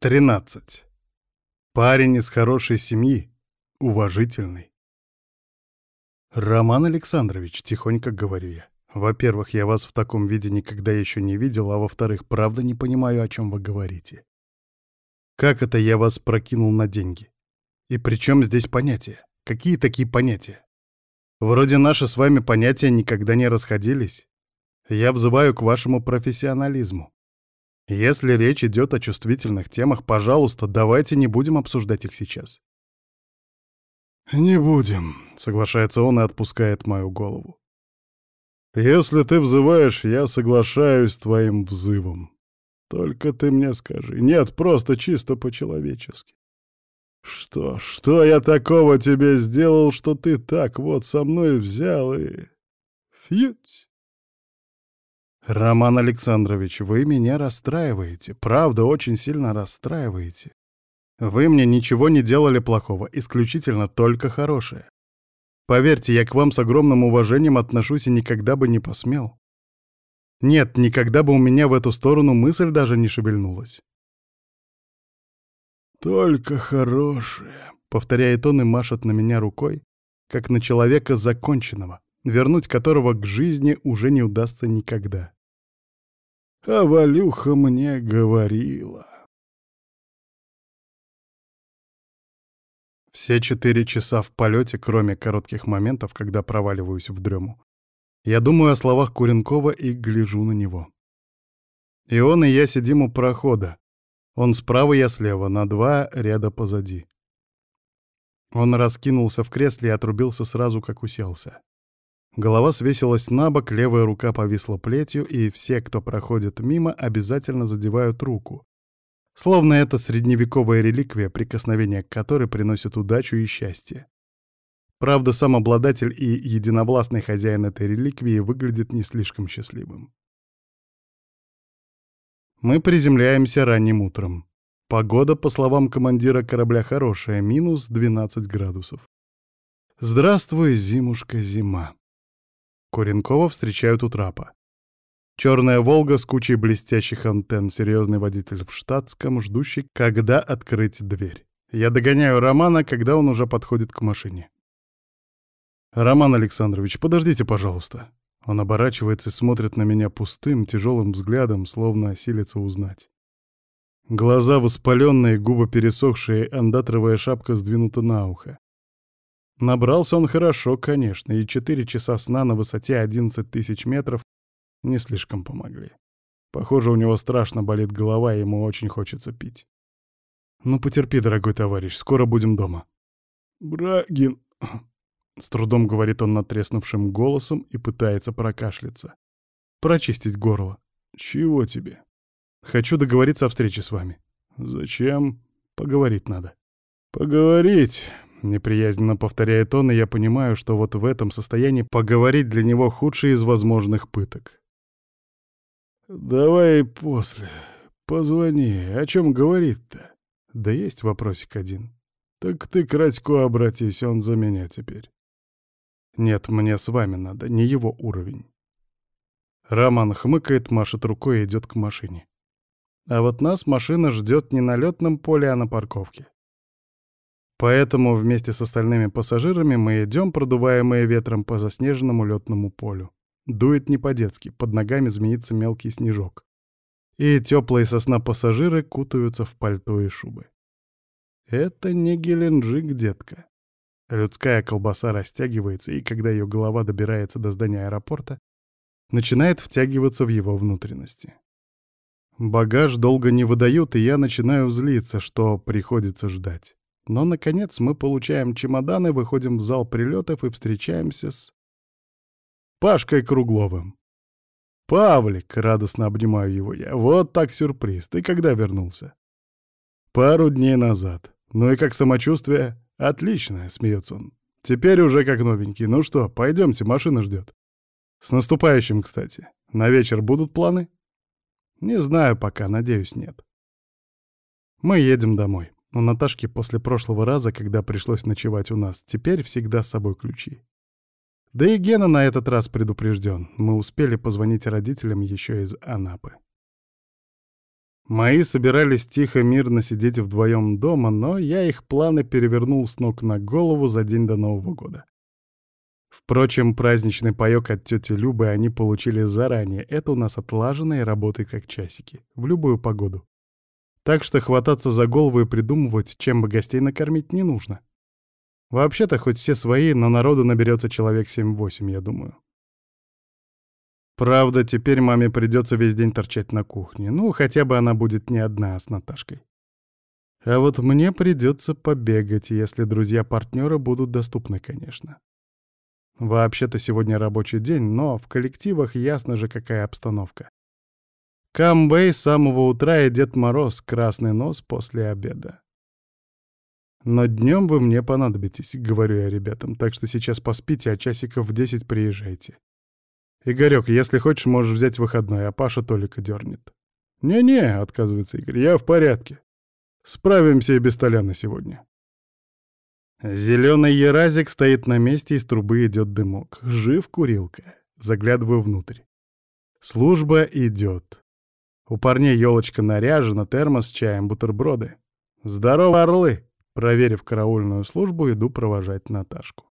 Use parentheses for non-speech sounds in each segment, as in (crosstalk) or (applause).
13. Парень из хорошей семьи, уважительный. «Роман Александрович», — тихонько говорю я. «Во-первых, я вас в таком виде никогда еще не видел, а во-вторых, правда не понимаю, о чем вы говорите. Как это я вас прокинул на деньги? И при чем здесь понятия? Какие такие понятия? Вроде наши с вами понятия никогда не расходились. Я взываю к вашему профессионализму. Если речь идет о чувствительных темах, пожалуйста, давайте не будем обсуждать их сейчас. «Не будем», — соглашается он и отпускает мою голову. «Если ты взываешь, я соглашаюсь с твоим взывом. Только ты мне скажи. Нет, просто чисто по-человечески. Что, что я такого тебе сделал, что ты так вот со мной взял и... Фьють!» «Роман Александрович, вы меня расстраиваете, правда, очень сильно расстраиваете. Вы мне ничего не делали плохого, исключительно только хорошее. Поверьте, я к вам с огромным уважением отношусь и никогда бы не посмел. Нет, никогда бы у меня в эту сторону мысль даже не шевельнулась». «Только хорошее», — повторяет он и машет на меня рукой, как на человека законченного, вернуть которого к жизни уже не удастся никогда. А Валюха мне говорила. Все четыре часа в полете, кроме коротких моментов, когда проваливаюсь в дрему, я думаю о словах Куренкова и гляжу на него. И он, и я сидим у прохода. Он справа, я слева, на два ряда позади. Он раскинулся в кресле и отрубился сразу, как уселся. Голова свесилась на бок, левая рука повисла плетью, и все, кто проходит мимо, обязательно задевают руку. Словно это средневековая реликвия, прикосновение к которой приносит удачу и счастье. Правда, сам обладатель и единовластный хозяин этой реликвии выглядит не слишком счастливым. Мы приземляемся ранним утром. Погода, по словам командира корабля, хорошая, минус 12 градусов. Здравствуй, зимушка, зима. Куренкова встречают у трапа. Черная «Волга» с кучей блестящих антенн, серьезный водитель в штатском, ждущий, когда открыть дверь. Я догоняю Романа, когда он уже подходит к машине. «Роман Александрович, подождите, пожалуйста». Он оборачивается и смотрит на меня пустым, тяжелым взглядом, словно осилится узнать. Глаза воспаленные, губы пересохшие, андатровая шапка сдвинута на ухо. Набрался он хорошо, конечно, и четыре часа сна на высоте 11 тысяч метров не слишком помогли. Похоже, у него страшно болит голова, и ему очень хочется пить. «Ну, потерпи, дорогой товарищ, скоро будем дома». «Брагин...» (clears throat) — с трудом говорит он натреснувшим голосом и пытается прокашляться. Прочистить горло. «Чего тебе?» «Хочу договориться о встрече с вами». «Зачем?» «Поговорить надо». «Поговорить...» Неприязненно повторяет он, и я понимаю, что вот в этом состоянии поговорить для него худший из возможных пыток. «Давай после. Позвони. О чем говорит-то?» «Да есть вопросик один». «Так ты к Радьку обратись, он за меня теперь». «Нет, мне с вами надо, не его уровень». Роман хмыкает, машет рукой и идет к машине. А вот нас машина ждет не на летном поле, а на парковке. Поэтому вместе с остальными пассажирами мы идем, продуваемые ветром по заснеженному летному полю. Дует не по-детски, под ногами змеится мелкий снежок. И теплые сосна пассажиры кутаются в пальто и шубы. Это не Геленджик, детка. Людская колбаса растягивается, и когда ее голова добирается до здания аэропорта, начинает втягиваться в его внутренности. Багаж долго не выдают, и я начинаю злиться, что приходится ждать. Но, наконец, мы получаем чемоданы, выходим в зал прилетов и встречаемся с... Пашкой Кругловым. «Павлик!» — радостно обнимаю его я. «Вот так сюрприз. Ты когда вернулся?» «Пару дней назад. Ну и как самочувствие?» «Отлично!» — смеется он. «Теперь уже как новенький. Ну что, пойдемте, машина ждет». «С наступающим, кстати. На вечер будут планы?» «Не знаю пока, надеюсь, нет». Мы едем домой. У Наташки после прошлого раза, когда пришлось ночевать у нас, теперь всегда с собой ключи. Да и Гена на этот раз предупрежден. Мы успели позвонить родителям еще из Анапы. Мои собирались тихо, мирно сидеть вдвоем дома, но я их планы перевернул с ног на голову за день до Нового года. Впрочем, праздничный паёк от тети Любы они получили заранее. Это у нас отлажено и работает как часики. В любую погоду. Так что хвататься за голову и придумывать, чем бы гостей накормить, не нужно. Вообще-то хоть все свои, но народу наберется человек 7-8, я думаю. Правда, теперь маме придется весь день торчать на кухне. Ну, хотя бы она будет не одна, а с Наташкой. А вот мне придется побегать, если друзья-партнеры будут доступны, конечно. Вообще-то сегодня рабочий день, но в коллективах ясно же, какая обстановка. Камбэй с самого утра и Дед Мороз, красный нос после обеда. Но днем вы мне понадобитесь, говорю я ребятам, так что сейчас поспите, а часиков в десять приезжайте. «Игорёк, если хочешь, можешь взять выходной, а Паша Толика дернет». «Не-не», — отказывается Игорь, — «я в порядке. Справимся и без Толяна сегодня». Зеленый еразик стоит на месте, из трубы идет дымок. Жив курилка. Заглядываю внутрь. Служба идет. У парней елочка наряжена, термос с чаем, бутерброды. Здорово, орлы! Проверив караульную службу, иду провожать Наташку.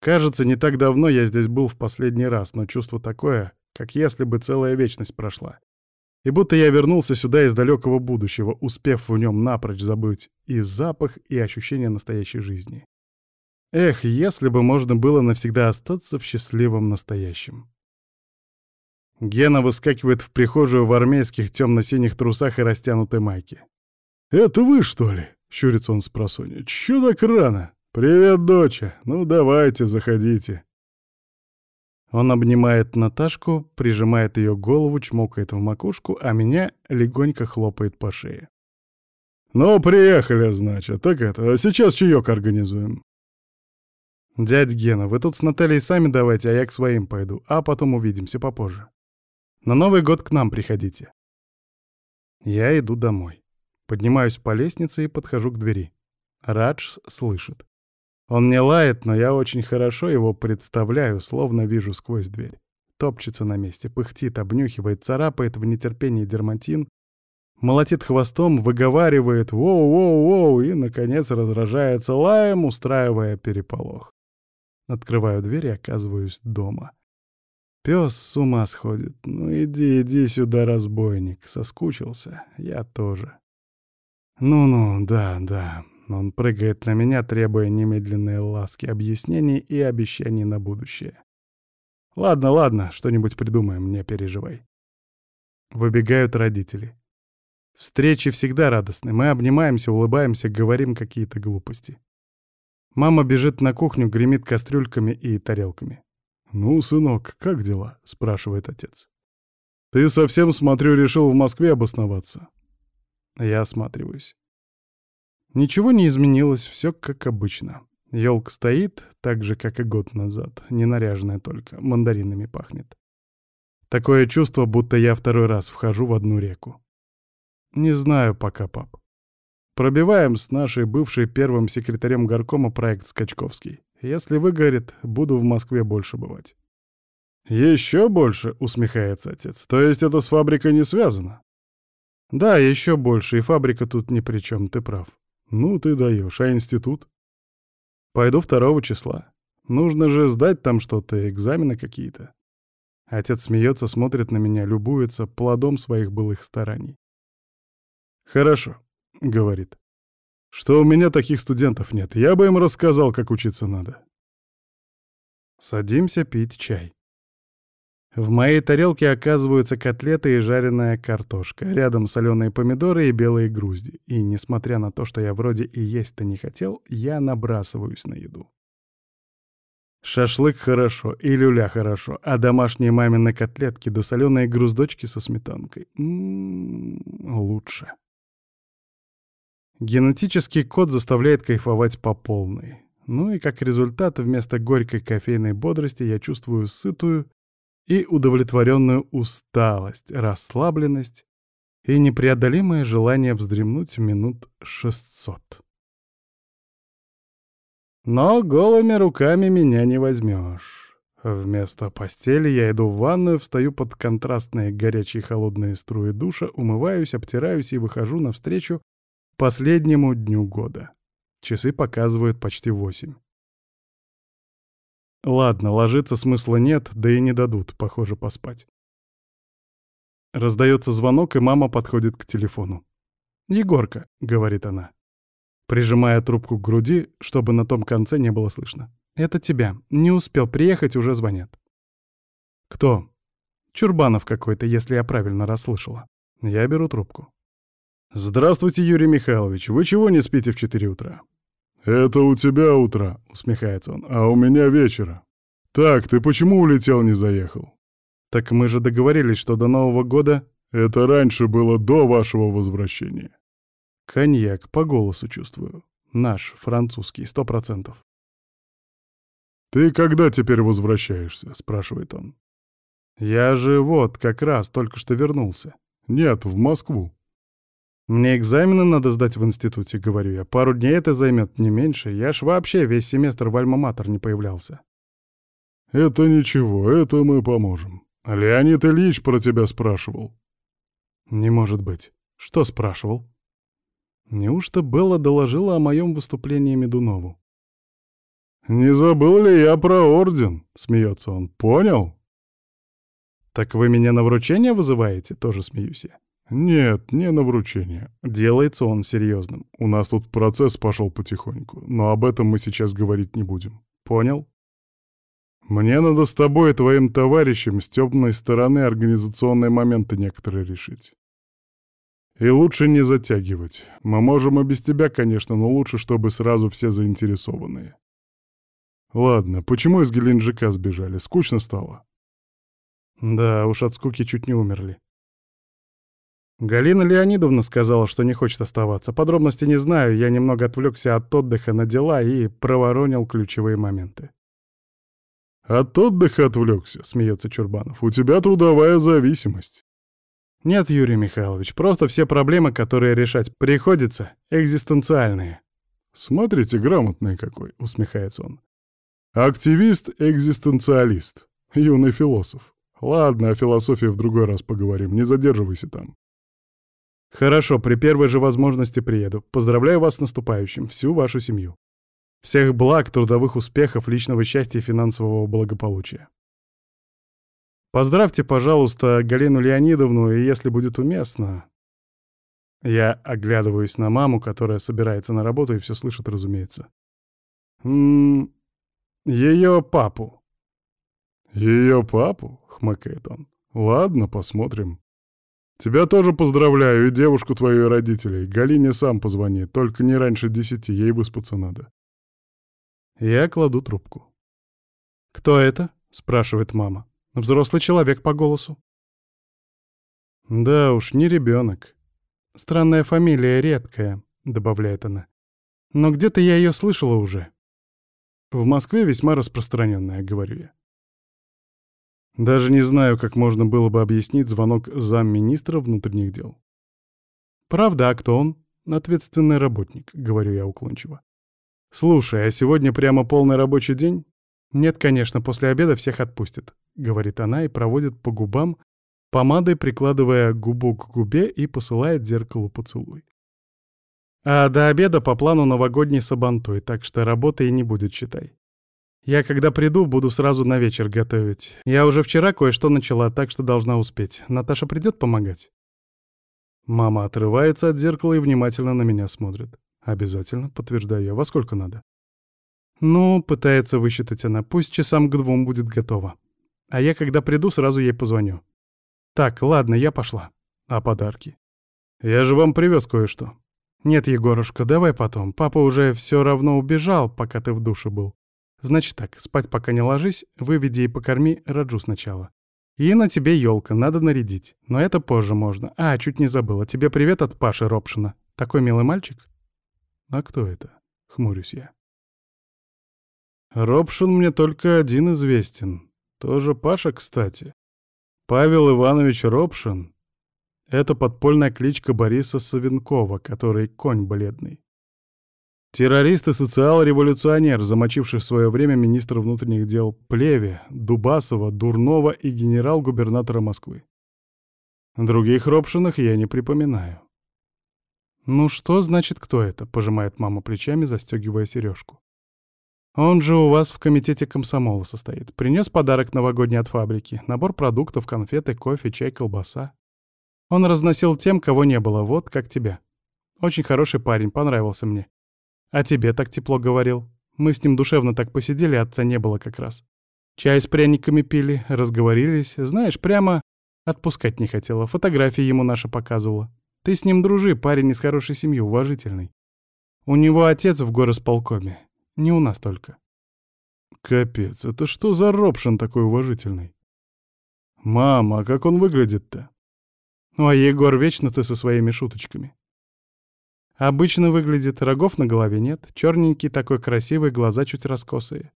Кажется, не так давно я здесь был в последний раз, но чувство такое, как если бы целая вечность прошла. И будто я вернулся сюда из далекого будущего, успев в нем напрочь забыть и запах, и ощущение настоящей жизни. Эх, если бы можно было навсегда остаться в счастливом настоящем. Гена выскакивает в прихожую в армейских темно-синих трусах и растянутой майке. «Это вы, что ли?» — щурится он с просонья. «Чё так рано?» «Привет, доча! Ну, давайте, заходите!» Он обнимает Наташку, прижимает ее голову, чмокает в макушку, а меня легонько хлопает по шее. «Ну, приехали, значит. Так это, сейчас чаек организуем». «Дядь Гена, вы тут с Натальей сами давайте, а я к своим пойду, а потом увидимся попозже. На Новый год к нам приходите». Я иду домой. Поднимаюсь по лестнице и подхожу к двери. Радж слышит. Он не лает, но я очень хорошо его представляю, словно вижу сквозь дверь. Топчется на месте, пыхтит, обнюхивает, царапает в нетерпении дерматин, молотит хвостом, выговаривает «воу-воу-воу» и, наконец, разражается лаем, устраивая переполох. Открываю дверь и оказываюсь дома. Пес с ума сходит. Ну иди, иди сюда, разбойник. Соскучился. Я тоже. Ну-ну, да, да. Он прыгает на меня, требуя немедленной ласки, объяснений и обещаний на будущее. Ладно, ладно, что-нибудь придумаем, не переживай. Выбегают родители. Встречи всегда радостны. Мы обнимаемся, улыбаемся, говорим какие-то глупости. Мама бежит на кухню, гремит кастрюльками и тарелками. «Ну, сынок, как дела?» — спрашивает отец. «Ты совсем, смотрю, решил в Москве обосноваться?» Я осматриваюсь. Ничего не изменилось, все как обычно. Елка стоит, так же, как и год назад, не наряженная только, мандаринами пахнет. Такое чувство, будто я второй раз вхожу в одну реку. Не знаю пока, пап. Пробиваем с нашей бывшей первым секретарем горкома проект Скачковский. Если выгорит, буду в Москве больше бывать. Еще больше, усмехается отец. То есть это с фабрикой не связано? Да, еще больше, и фабрика тут ни при чем, ты прав. Ну ты даешь, а институт? Пойду второго числа. Нужно же сдать там что-то, экзамены какие-то. Отец смеется, смотрит на меня, любуется плодом своих былых стараний. «Хорошо», — говорит. «Что у меня таких студентов нет. Я бы им рассказал, как учиться надо». Садимся пить чай. В моей тарелке оказываются котлеты и жареная картошка, рядом соленые помидоры и белые грузди. И несмотря на то, что я вроде и есть-то не хотел, я набрасываюсь на еду. Шашлык хорошо, и люля хорошо, а домашние мамины котлетки да соленые груздочки со сметанкой. Ммм, лучше. Генетический код заставляет кайфовать по полной. Ну и как результат, вместо горькой кофейной бодрости я чувствую сытую и удовлетворенную усталость, расслабленность и непреодолимое желание вздремнуть минут шестьсот. Но голыми руками меня не возьмешь. Вместо постели я иду в ванную, встаю под контрастные горячие холодные струи душа, умываюсь, обтираюсь и выхожу навстречу последнему дню года. Часы показывают почти восемь. Ладно, ложиться смысла нет, да и не дадут, похоже, поспать. Раздается звонок, и мама подходит к телефону. «Егорка», — говорит она, прижимая трубку к груди, чтобы на том конце не было слышно. «Это тебя. Не успел приехать, уже звонят». «Кто?» «Чурбанов какой-то, если я правильно расслышала». Я беру трубку. «Здравствуйте, Юрий Михайлович. Вы чего не спите в четыре утра?» «Это у тебя утро», — усмехается он, — «а у меня вечера. Так, ты почему улетел, не заехал?» «Так мы же договорились, что до Нового года...» «Это раньше было до вашего возвращения». «Коньяк, по голосу чувствую. Наш, французский, сто процентов». «Ты когда теперь возвращаешься?» — спрашивает он. «Я же вот, как раз, только что вернулся». «Нет, в Москву». «Мне экзамены надо сдать в институте», — говорю я. «Пару дней это займет не меньше. Я ж вообще весь семестр в Альма-Матер не появлялся». «Это ничего, это мы поможем. Леонид Ильич про тебя спрашивал». «Не может быть. Что спрашивал?» Неужто Белла доложила о моем выступлении Медунову? «Не забыл ли я про орден?» — смеется он. «Понял?» «Так вы меня на вручение вызываете?» — тоже смеюсь я. «Нет, не на вручение. Делается он серьезным. У нас тут процесс пошел потихоньку, но об этом мы сейчас говорить не будем. Понял? Мне надо с тобой и твоим товарищем с темной стороны организационные моменты некоторые решить. И лучше не затягивать. Мы можем и без тебя, конечно, но лучше, чтобы сразу все заинтересованные. Ладно, почему из Геленджика сбежали? Скучно стало? Да, уж от скуки чуть не умерли. Галина Леонидовна сказала, что не хочет оставаться. Подробности не знаю, я немного отвлекся от отдыха на дела и проворонил ключевые моменты. «От отдыха отвлекся», — смеется Чурбанов. «У тебя трудовая зависимость». «Нет, Юрий Михайлович, просто все проблемы, которые решать приходится, экзистенциальные». «Смотрите, грамотный какой», — усмехается он. «Активист-экзистенциалист, юный философ. Ладно, о философии в другой раз поговорим, не задерживайся там». Хорошо, при первой же возможности приеду. Поздравляю вас с наступающим, всю вашу семью. Всех благ, трудовых успехов, личного счастья и финансового благополучия. Поздравьте, пожалуйста, Галину Леонидовну, и если будет уместно... Я оглядываюсь на маму, которая собирается на работу и все слышит, разумеется. Ммм... Ее папу. Ее папу? — хмыкает он. Ладно, посмотрим. Тебя тоже поздравляю, и девушку твою и родителей. Галине сам позвони, только не раньше десяти, ей выспаться надо. Я кладу трубку. «Кто это?» — спрашивает мама. «Взрослый человек по голосу». «Да уж, не ребенок. Странная фамилия, редкая», — добавляет она. «Но где-то я ее слышала уже». «В Москве весьма распространенная», — говорю я. Даже не знаю, как можно было бы объяснить звонок замминистра внутренних дел. «Правда, а кто он?» «Ответственный работник», — говорю я уклончиво. «Слушай, а сегодня прямо полный рабочий день?» «Нет, конечно, после обеда всех отпустят», — говорит она и проводит по губам, помадой прикладывая губу к губе и посылает зеркалу поцелуй. А до обеда по плану новогодний сабантуй, так что работы и не будет, считай. Я, когда приду, буду сразу на вечер готовить. Я уже вчера кое-что начала, так что должна успеть. Наташа придет помогать?» Мама отрывается от зеркала и внимательно на меня смотрит. «Обязательно», — подтверждаю я. «Во сколько надо?» «Ну, пытается высчитать она. Пусть часам к двум будет готова. А я, когда приду, сразу ей позвоню. Так, ладно, я пошла. А подарки? Я же вам привез кое-что. Нет, Егорушка, давай потом. Папа уже все равно убежал, пока ты в душе был. Значит так, спать пока не ложись, выведи и покорми Раджу сначала. И на тебе елка, надо нарядить. Но это позже можно. А, чуть не забыла. Тебе привет от Паши Робшина. Такой милый мальчик. А кто это? Хмурюсь я. Робшин мне только один известен. Тоже Паша, кстати. Павел Иванович Робшин. Это подпольная кличка Бориса Савенкова, который конь бледный. Террорист и социал-революционер, замочивший в свое время министра внутренних дел Плеве, Дубасова, Дурнова и генерал-губернатора Москвы. Других Робшинах я не припоминаю. «Ну что значит, кто это?» — пожимает мама плечами, застегивая сережку. «Он же у вас в комитете комсомола состоит. Принес подарок новогодний от фабрики. Набор продуктов, конфеты, кофе, чай, колбаса. Он разносил тем, кого не было, вот как тебя. Очень хороший парень, понравился мне. А тебе так тепло говорил. Мы с ним душевно так посидели, отца не было как раз. Чай с пряниками пили, разговорились. Знаешь, прямо отпускать не хотела. Фотографии ему наши показывала. Ты с ним дружи, парень из хорошей семьи, уважительный. У него отец в горосполкоме. Не у нас только. Капец, это что за Робшин такой уважительный? Мама, а как он выглядит-то? Ну а Егор, вечно ты со своими шуточками. Обычно выглядит, рогов на голове нет, черненький такой красивый, глаза чуть раскосые.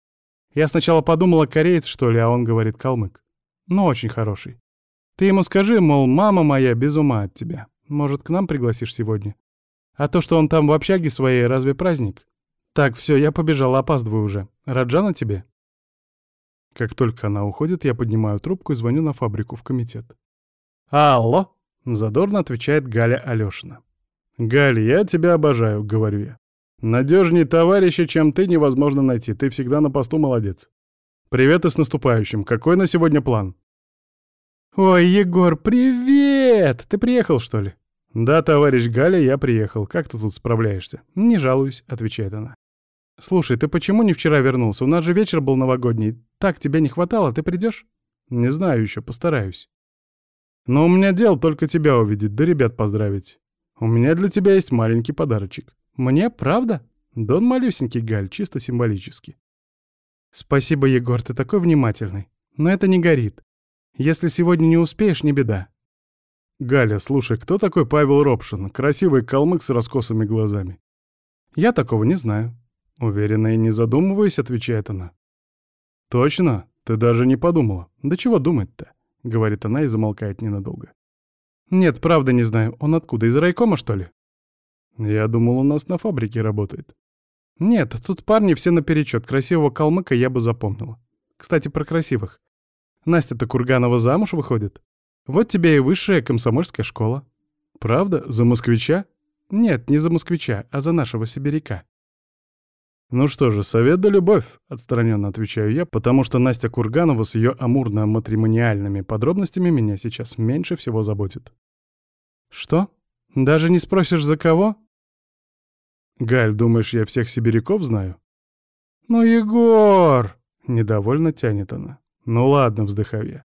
Я сначала подумала, кореец, что ли, а он говорит калмык. Ну, очень хороший. Ты ему скажи, мол, мама моя без ума от тебя. Может, к нам пригласишь сегодня? А то, что он там в общаге своей, разве праздник? Так, все, я побежала, опаздываю уже. Раджана тебе?» Как только она уходит, я поднимаю трубку и звоню на фабрику в комитет. «Алло!» — задорно отвечает Галя Алёшина. «Галя, я тебя обожаю», — говорю я. «Надежней товарища, чем ты, невозможно найти. Ты всегда на посту молодец. Привет и с наступающим. Какой на сегодня план?» «Ой, Егор, привет! Ты приехал, что ли?» «Да, товарищ Галя, я приехал. Как ты тут справляешься?» «Не жалуюсь», — отвечает она. «Слушай, ты почему не вчера вернулся? У нас же вечер был новогодний. Так тебя не хватало, ты придешь?» «Не знаю еще, постараюсь». «Но у меня дел только тебя увидеть, да ребят поздравить. У меня для тебя есть маленький подарочек». «Мне? Правда?» «Да он малюсенький, Галь, чисто символически». «Спасибо, Егор, ты такой внимательный. Но это не горит. Если сегодня не успеешь, не беда. «Галя, слушай, кто такой Павел Робшин? Красивый калмык с раскосыми глазами». «Я такого не знаю». Уверенно и не задумываясь, отвечает она. «Точно? Ты даже не подумала. Да чего думать-то?» — говорит она и замолкает ненадолго. «Нет, правда не знаю. Он откуда, из райкома, что ли?» «Я думал, у нас на фабрике работает». «Нет, тут парни все наперечет. Красивого калмыка я бы запомнила. Кстати, про красивых. Настя-то Курганова замуж выходит?» Вот тебе и высшая комсомольская школа. Правда? За москвича? Нет, не за москвича, а за нашего сибиряка. Ну что же, совет да любовь, отстраненно отвечаю я, потому что Настя Курганова с ее амурно-матримониальными подробностями меня сейчас меньше всего заботит. Что? Даже не спросишь, за кого? Галь, думаешь, я всех сибиряков знаю? Ну, Егор! Недовольно тянет она. Ну ладно, вздыхаю я.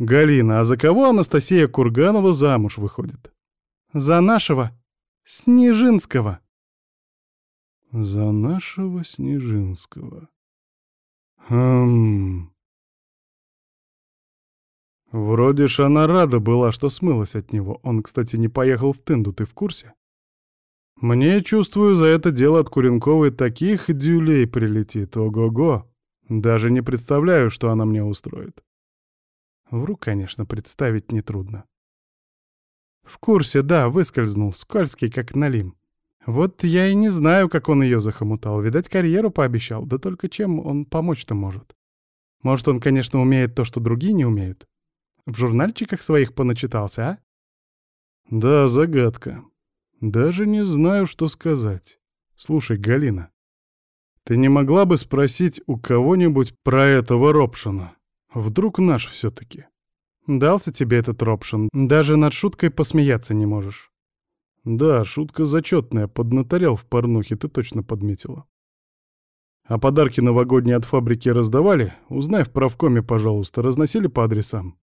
«Галина, а за кого Анастасия Курганова замуж выходит?» «За нашего Снежинского». «За нашего Снежинского». Хм... Вроде ж она рада была, что смылась от него. Он, кстати, не поехал в Тынду, ты в курсе? Мне, чувствую, за это дело от Куренковой таких дюлей прилетит. Ого-го. Даже не представляю, что она мне устроит. Вру, конечно, представить нетрудно. В курсе, да, выскользнул, скользкий, как налим. Вот я и не знаю, как он ее захомутал. Видать, карьеру пообещал, да только чем он помочь-то может? Может, он, конечно, умеет то, что другие не умеют? В журнальчиках своих поначитался, а? Да, загадка. Даже не знаю, что сказать. Слушай, Галина, ты не могла бы спросить у кого-нибудь про этого Робшина? Вдруг наш все-таки. Дался тебе этот ропшин, даже над шуткой посмеяться не можешь. Да, шутка зачетная, поднаторел в порнухе, ты точно подметила. А подарки новогодние от фабрики раздавали? Узнай в правкоме, пожалуйста, разносили по адресам.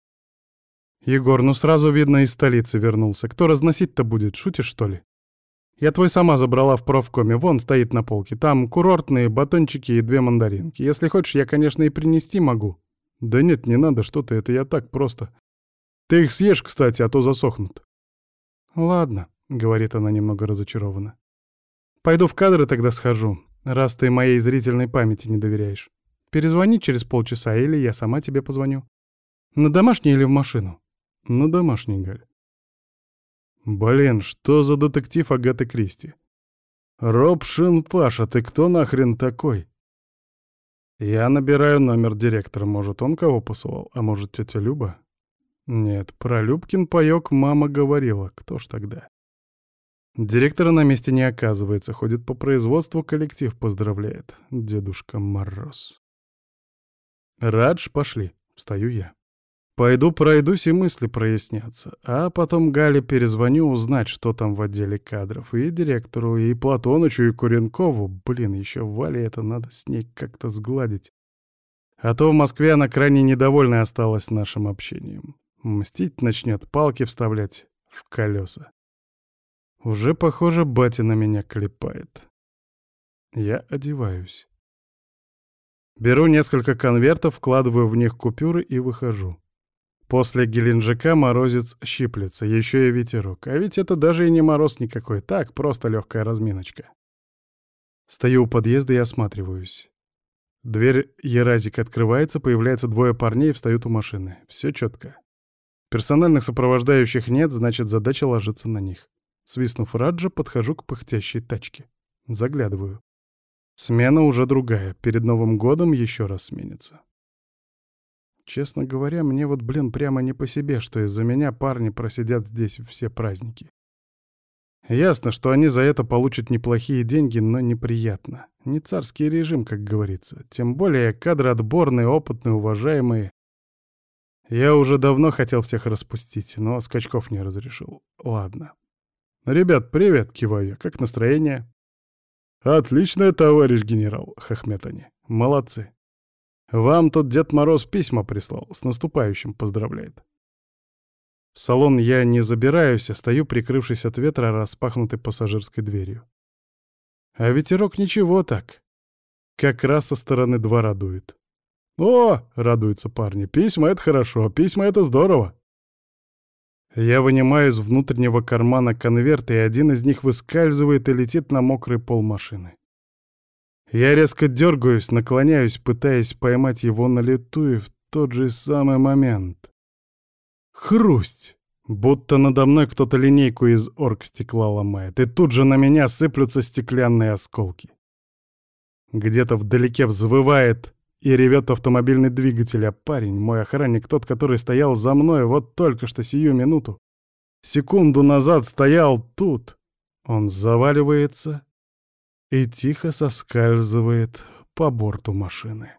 Егор, ну сразу видно, из столицы вернулся. Кто разносить-то будет, шутишь, что ли? Я твой сама забрала в правкоме, вон стоит на полке. Там курортные батончики и две мандаринки. Если хочешь, я, конечно, и принести могу. «Да нет, не надо, что ты, это я так просто. Ты их съешь, кстати, а то засохнут». «Ладно», — говорит она немного разочарованно. «Пойду в кадры тогда схожу, раз ты моей зрительной памяти не доверяешь. Перезвони через полчаса, или я сама тебе позвоню. На домашний или в машину?» «На домашний, Галь». Блин, что за детектив Агаты Кристи? «Робшин Паша, ты кто нахрен такой?» Я набираю номер директора, может, он кого посылал, а может, тетя Люба? Нет, про Любкин паёк мама говорила, кто ж тогда? Директора на месте не оказывается, ходит по производству, коллектив поздравляет. Дедушка Мороз. Радж, пошли, встаю я. Пойду пройдусь и мысли прояснятся, а потом Гале перезвоню узнать, что там в отделе кадров, и директору, и Платонычу, и Куренкову. Блин, еще Вале это надо с ней как-то сгладить. А то в Москве она крайне недовольна осталась нашим общением. Мстить начнет, палки вставлять в колеса. Уже, похоже, батя на меня клепает. Я одеваюсь. Беру несколько конвертов, вкладываю в них купюры и выхожу. После Геленджика морозец щиплется, еще и ветерок. А ведь это даже и не мороз никакой, так, просто легкая разминочка. Стою у подъезда и осматриваюсь. Дверь Еразик открывается, появляется двое парней и встают у машины. Все четко. Персональных сопровождающих нет, значит, задача ложится на них. Свистнув Раджа, подхожу к пыхтящей тачке. Заглядываю. Смена уже другая, перед Новым годом еще раз сменится. Честно говоря, мне вот, блин, прямо не по себе, что из-за меня парни просидят здесь все праздники. Ясно, что они за это получат неплохие деньги, но неприятно. Не царский режим, как говорится. Тем более кадры отборные, опытные, уважаемые. Я уже давно хотел всех распустить, но Скачков не разрешил. Ладно. «Ребят, привет!» — киваю я. «Как настроение?» «Отличное, товарищ генерал!» — хохмят они. «Молодцы!» Вам тут Дед Мороз письма прислал, с наступающим поздравляет. В салон я не забираюсь, а стою, прикрывшись от ветра распахнутой пассажирской дверью. А ветерок ничего так. Как раз со стороны двора дует. «О!» — радуются парни. «Письма — это хорошо, письма — это здорово!» Я вынимаю из внутреннего кармана конверт, и один из них выскальзывает и летит на мокрый пол машины. Я резко дергаюсь, наклоняюсь, пытаясь поймать его на лету, и в тот же самый момент. Хрусть! Будто надо мной кто-то линейку из оргстекла ломает, и тут же на меня сыплются стеклянные осколки. Где-то вдалеке взвывает и ревет автомобильный двигатель, а парень, мой охранник, тот, который стоял за мной вот только что сию минуту, секунду назад стоял тут. Он заваливается и тихо соскальзывает по борту машины.